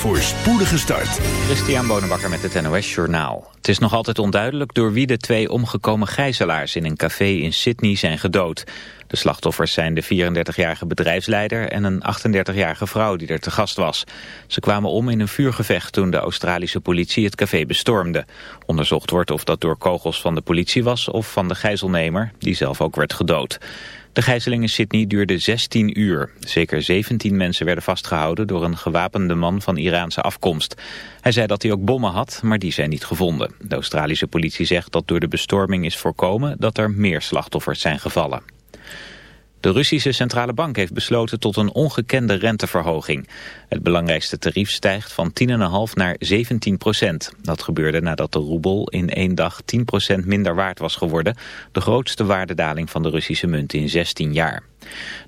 voor spoedige start. Christian Bonenbakker met het NOS Journaal. Het is nog altijd onduidelijk door wie de twee omgekomen gijzelaars in een café in Sydney zijn gedood. De slachtoffers zijn de 34-jarige bedrijfsleider en een 38-jarige vrouw die er te gast was. Ze kwamen om in een vuurgevecht toen de Australische politie het café bestormde. Onderzocht wordt of dat door kogels van de politie was of van de gijzelnemer, die zelf ook werd gedood. De gijzeling in Sydney duurde 16 uur. Zeker 17 mensen werden vastgehouden door een gewapende man van Iraanse afkomst. Hij zei dat hij ook bommen had, maar die zijn niet gevonden. De Australische politie zegt dat door de bestorming is voorkomen dat er meer slachtoffers zijn gevallen. De Russische Centrale Bank heeft besloten tot een ongekende renteverhoging. Het belangrijkste tarief stijgt van 10,5 naar 17 procent. Dat gebeurde nadat de roebel in één dag 10 procent minder waard was geworden. De grootste waardedaling van de Russische munt in 16 jaar.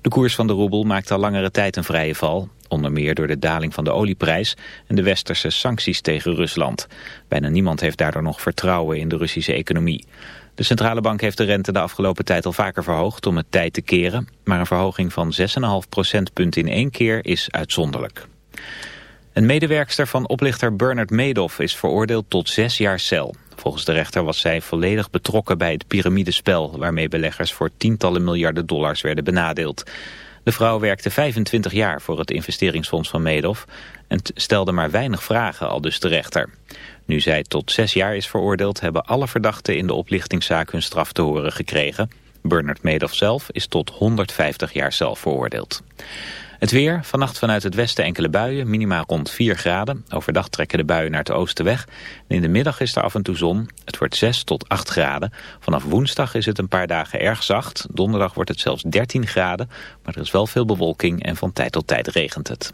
De koers van de roebel maakt al langere tijd een vrije val. Onder meer door de daling van de olieprijs en de westerse sancties tegen Rusland. Bijna niemand heeft daardoor nog vertrouwen in de Russische economie. De centrale bank heeft de rente de afgelopen tijd al vaker verhoogd om het tijd te keren. Maar een verhoging van 6,5 procentpunt in één keer is uitzonderlijk. Een medewerkster van oplichter Bernard Madoff is veroordeeld tot zes jaar cel. Volgens de rechter was zij volledig betrokken bij het piramidespel... waarmee beleggers voor tientallen miljarden dollars werden benadeeld. De vrouw werkte 25 jaar voor het investeringsfonds van Madoff... en stelde maar weinig vragen, al dus de rechter. Nu zij tot zes jaar is veroordeeld... hebben alle verdachten in de oplichtingszaak hun straf te horen gekregen. Bernard Madoff zelf is tot 150 jaar zelf veroordeeld. Het weer, vannacht vanuit het westen enkele buien, minima rond 4 graden. Overdag trekken de buien naar het oosten weg. in de middag is er af en toe zon. Het wordt 6 tot 8 graden. Vanaf woensdag is het een paar dagen erg zacht. Donderdag wordt het zelfs 13 graden. Maar er is wel veel bewolking en van tijd tot tijd regent het.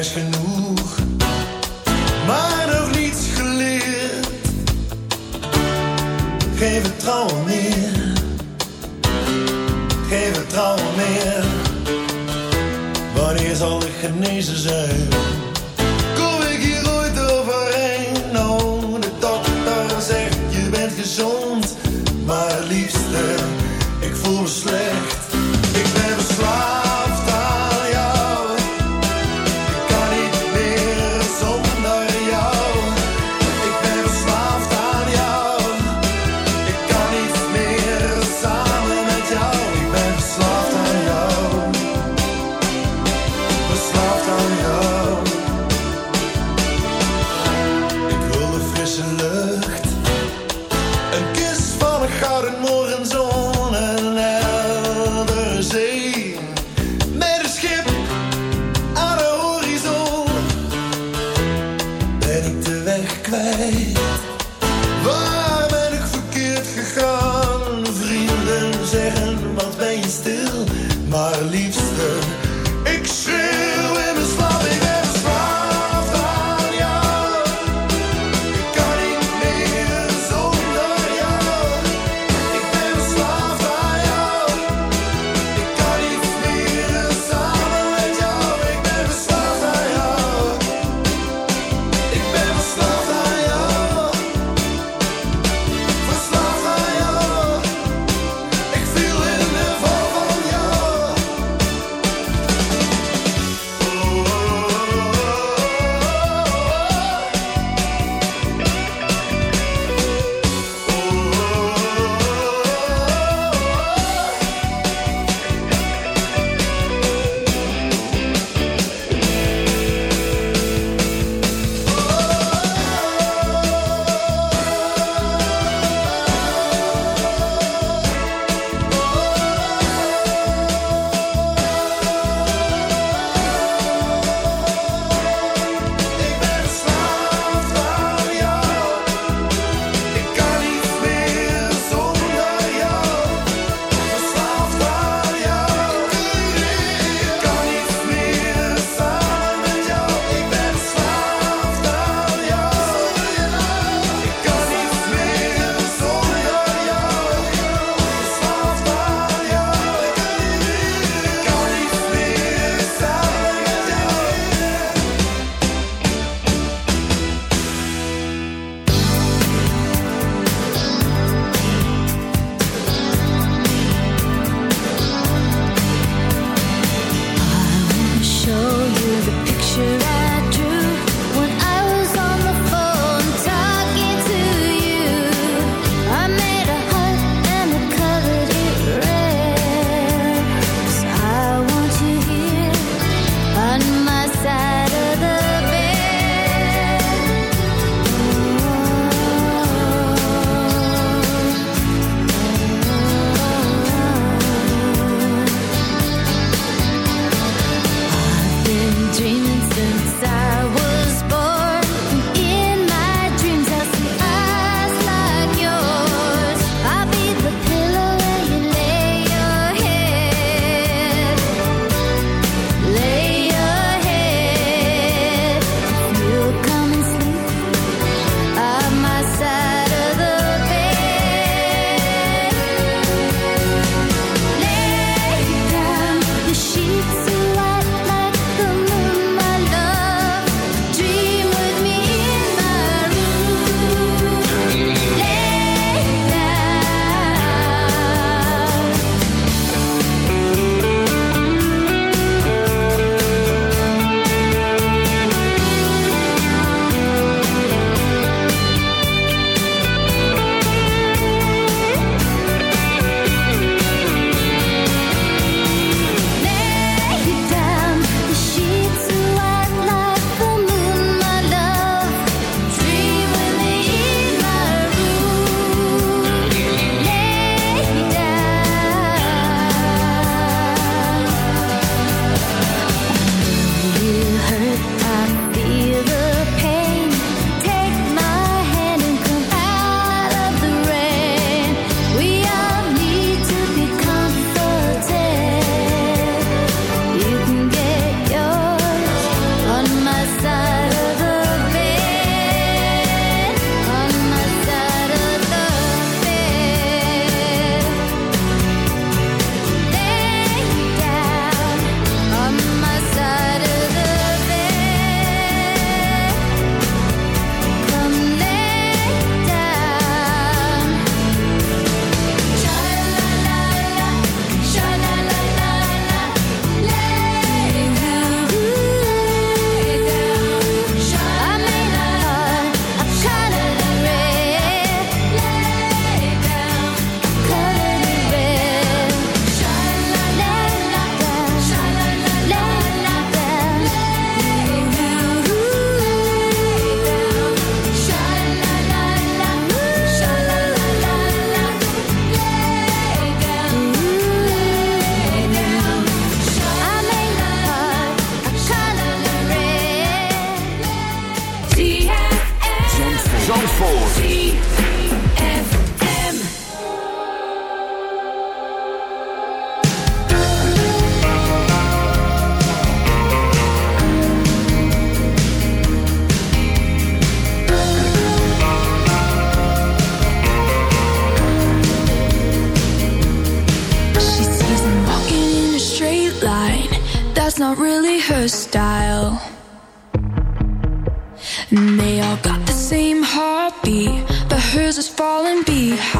Meis genoeg, maar nog niets geleerd. Geen vertrouwen meer, geen vertrouwen meer. Wanneer zal ik genezen zijn? zonnig gouden morgenzon. high.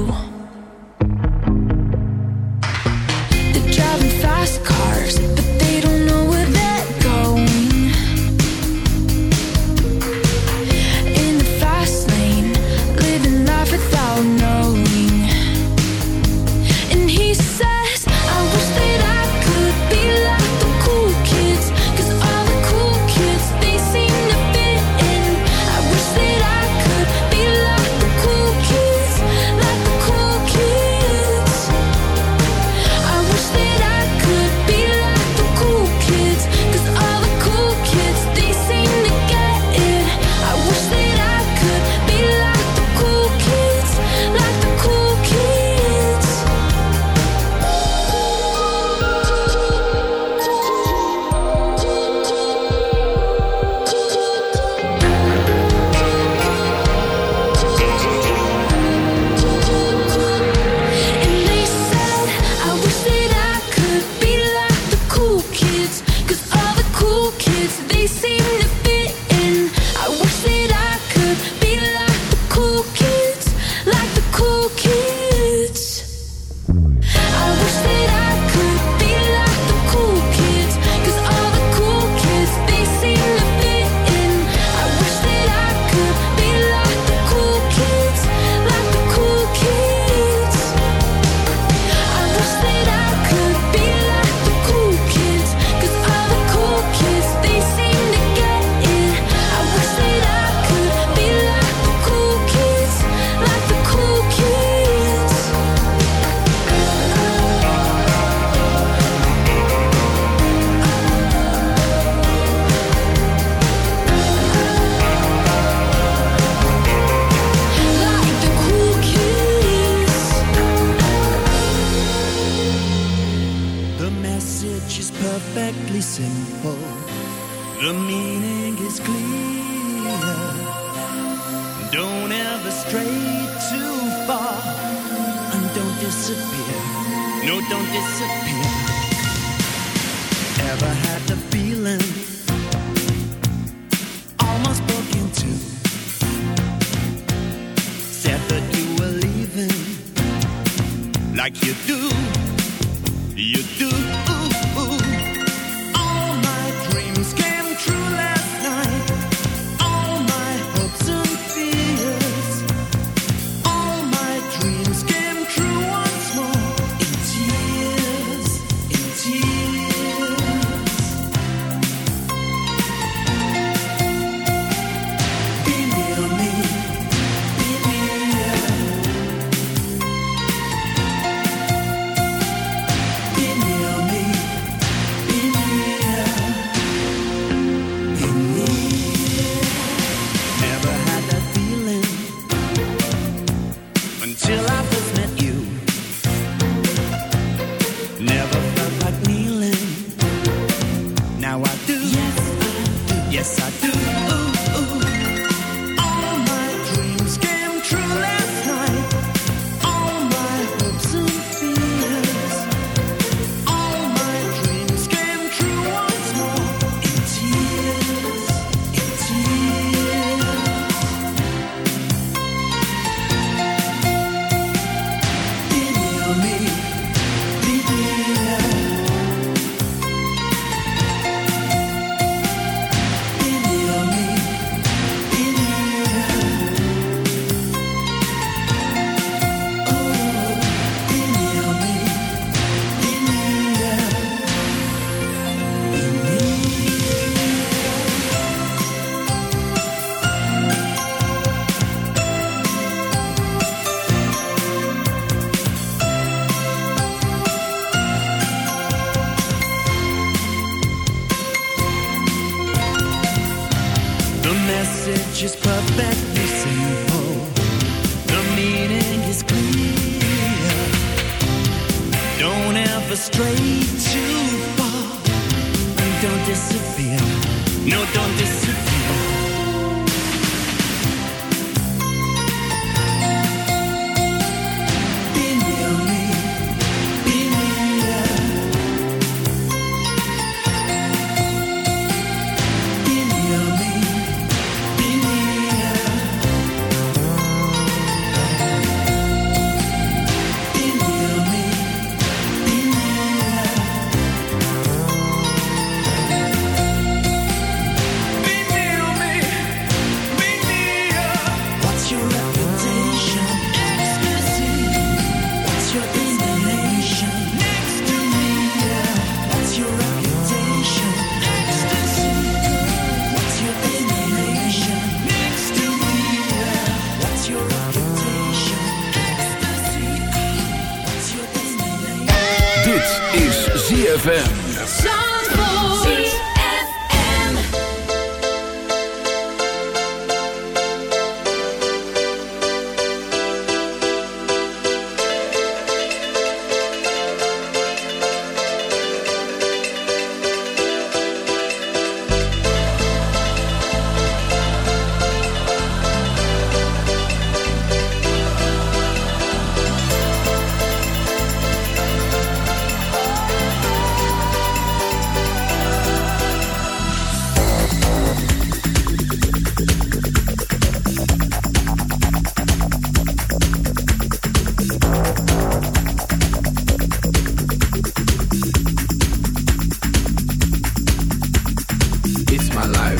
Don't stray too far. And don't disappear. No, don't disappear.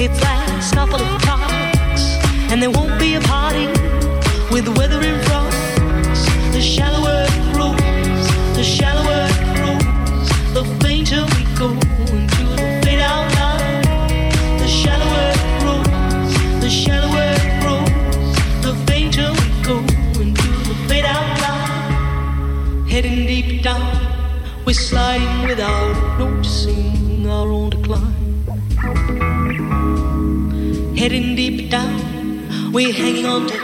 its last couple of clocks, and there won't be a party with the weather in front. The shallower it grows, the shallower it grows, the fainter we go into the fade out line. The shallower it grows, the shallower it grows, the fainter we go into the fade out line. Heading deep down, we're sliding without noticing our own decline. We're hanging on to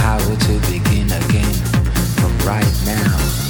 Power to begin again from right now.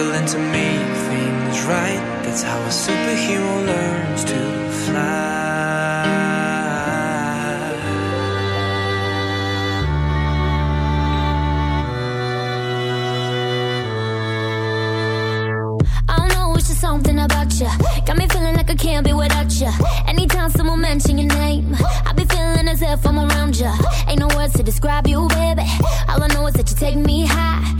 struggling to make things right. That's how a superhero learns to fly. I know, it's just something about you. Got me feeling like I can't be without you. Anytime someone mention your name, I be feeling as if I'm around you. Ain't no words to describe you, baby. All I know is that you take me high.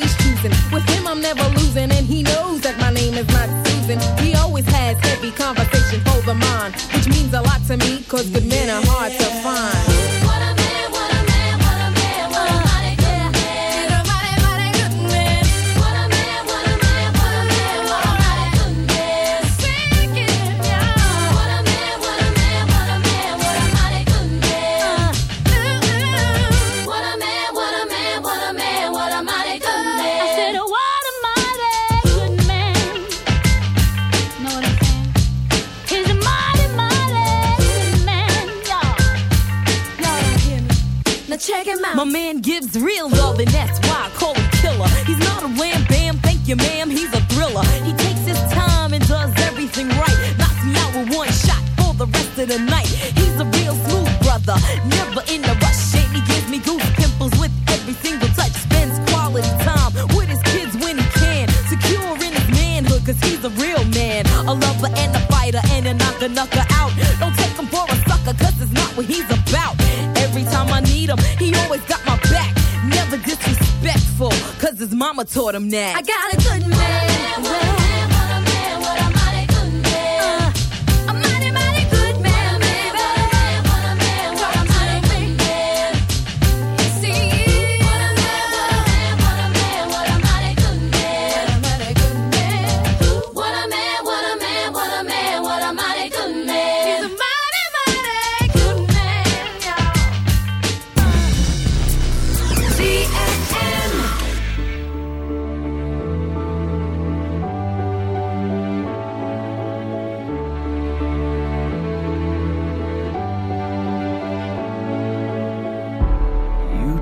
cause men mama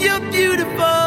beneath your beautiful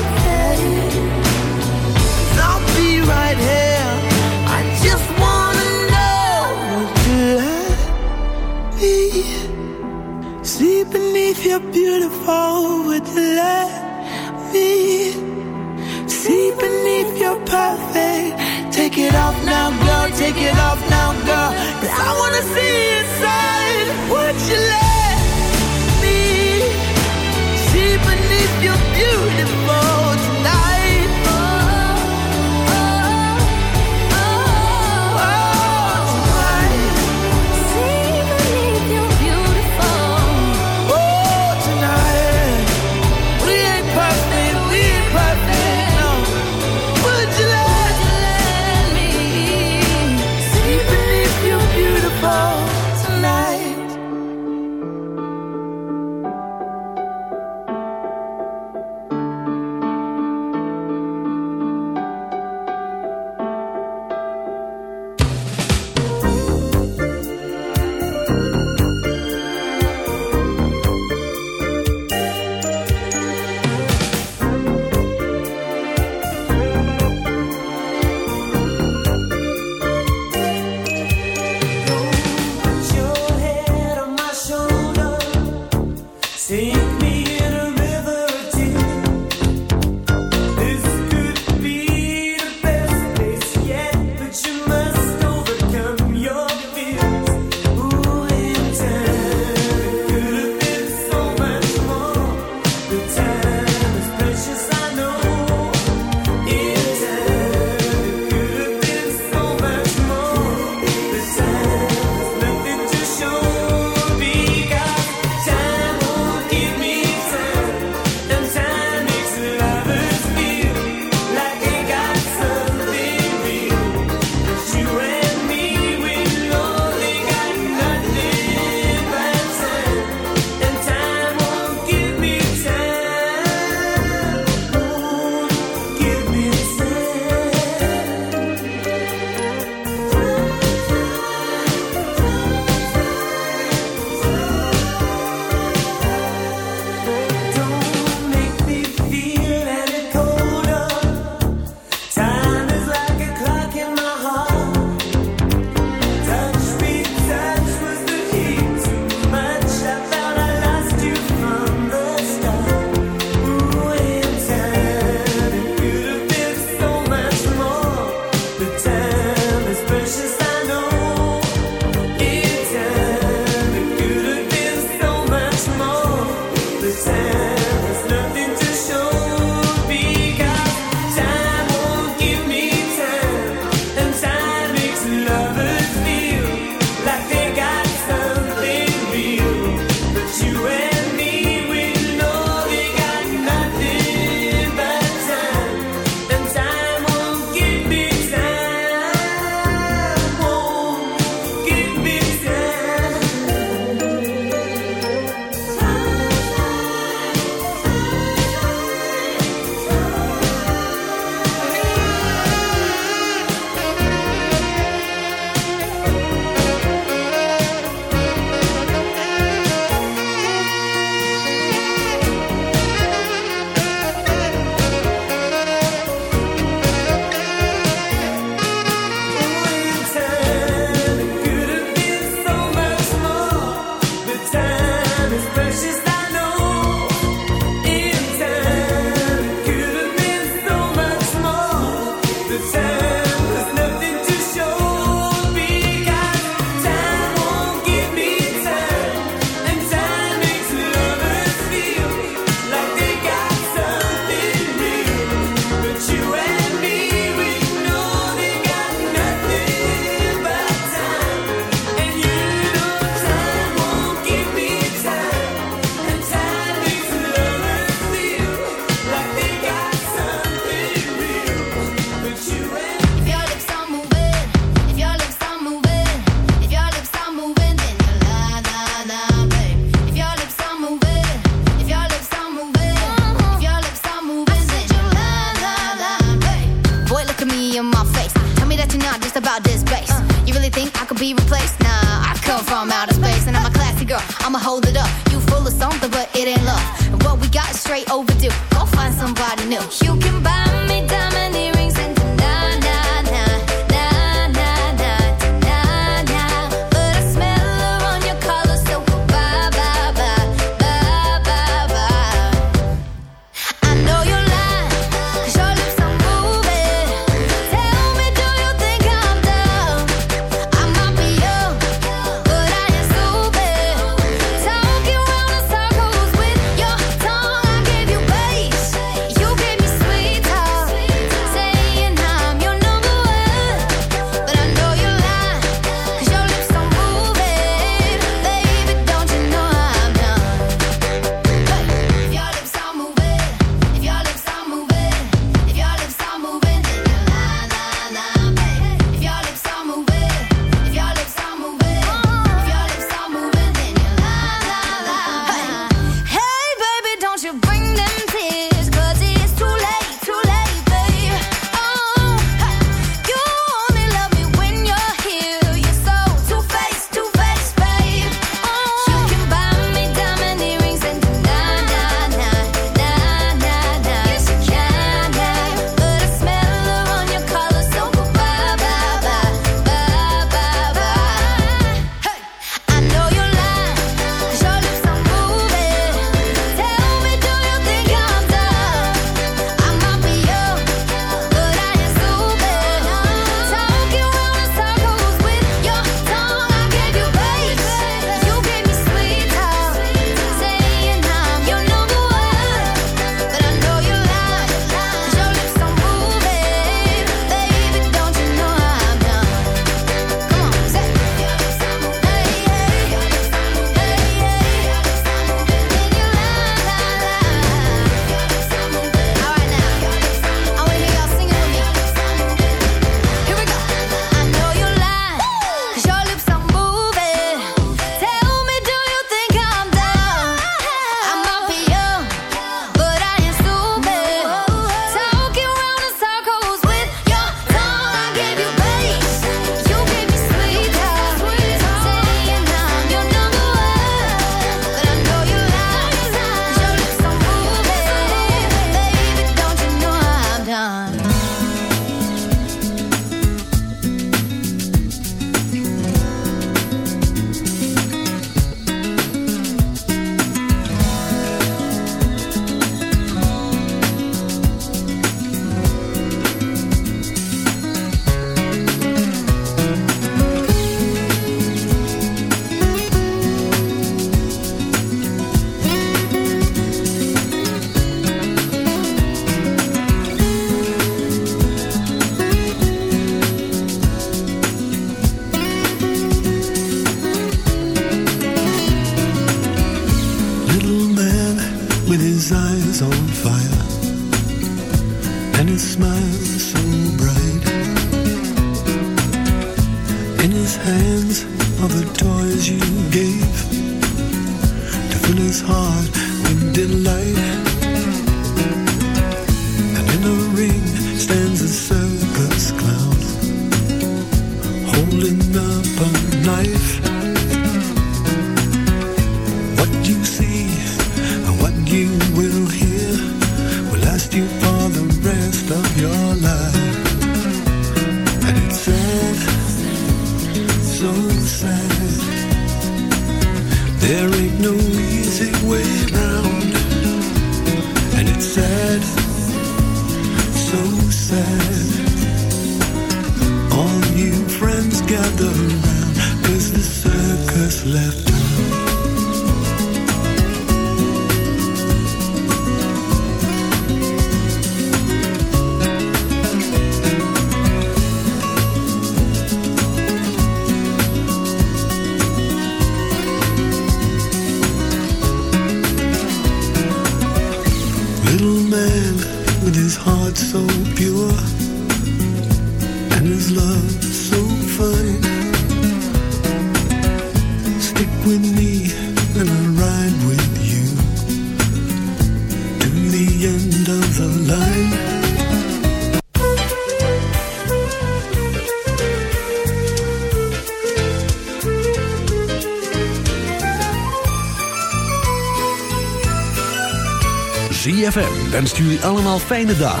allemaal fijne dag.